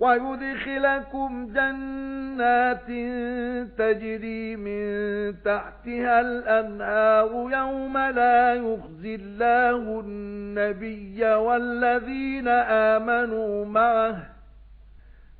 وَيُدْخِلَكُمْ جَنَّاتٍ تَجْرِي مِن تَحْتِهَا الْأَنْهَارُ يَوْمَ لَا يُخْزِي اللَّهُ النَّبِيَّ وَالَّذِينَ آمَنُوا مَعَهُ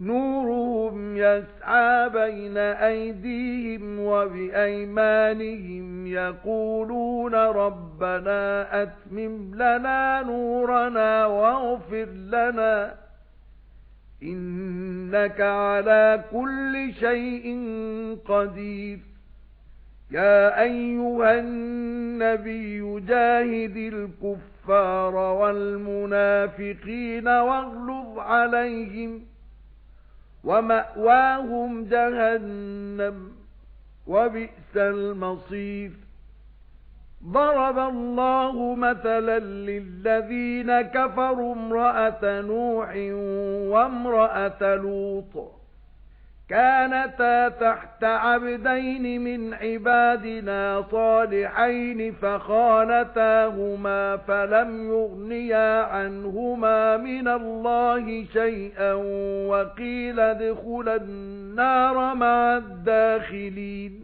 نُورُهُمْ يَسْعَى بَيْنَ أَيْدِيهِمْ وَبِأَيْمَانِهِمْ يَقُولُونَ رَبَّنَا أَتْمِمْ لَنَا نُورَنَا وَاغْفِرْ لَنَا إِنَّكَ عَلَى كُلِّ شَيْءٍ قَدِيرٌ. يَا أَيُّهَا النَّبِيُّ جَاهِدِ الْكُفَّارَ وَالْمُنَافِقِينَ وَاغْلُظْ عَلَيْهِمْ وَمَأْوَاهُمْ جَهَنَّمُ وَبِئْسَ الْمَصِيرُ. ضَرَبَ اللَّهُ مَثَلًا لِّلَّذِينَ كَفَرُوا امْرَأَتَ نُوحٍ وَامْرَأَتَ لُوطٍ. كَانَتَا تَحْتَ عَبْدَيْنِ مِنْ عِبَادِنَا صَالِحَيْنِ فَخَانَتَاهُمَا فَلَمْ يُغْنِيَا عَنْهُمَا مِنَ اللَّهِ شَيْئًا وَقِيلَ ادْخُلَا النَّارَ مَعَ الدَّاخِلِينَ.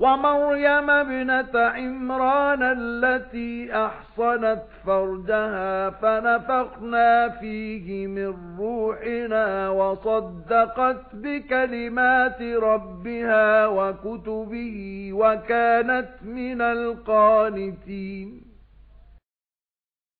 وَمَرْيَمَ ابْنَةَ عِمْرَانَ الَّتِي أَحْصَنَتْ فَرْجَهَا فَنَفَخْنَا فِيهِ مِنْ رُوحِنَا وَصَدَّقَتْ بِكَلِمَاتِ رَبِّهَا وَكُتُبِهِ وَكَانَتْ مِنَ الْقَانِتِينَ.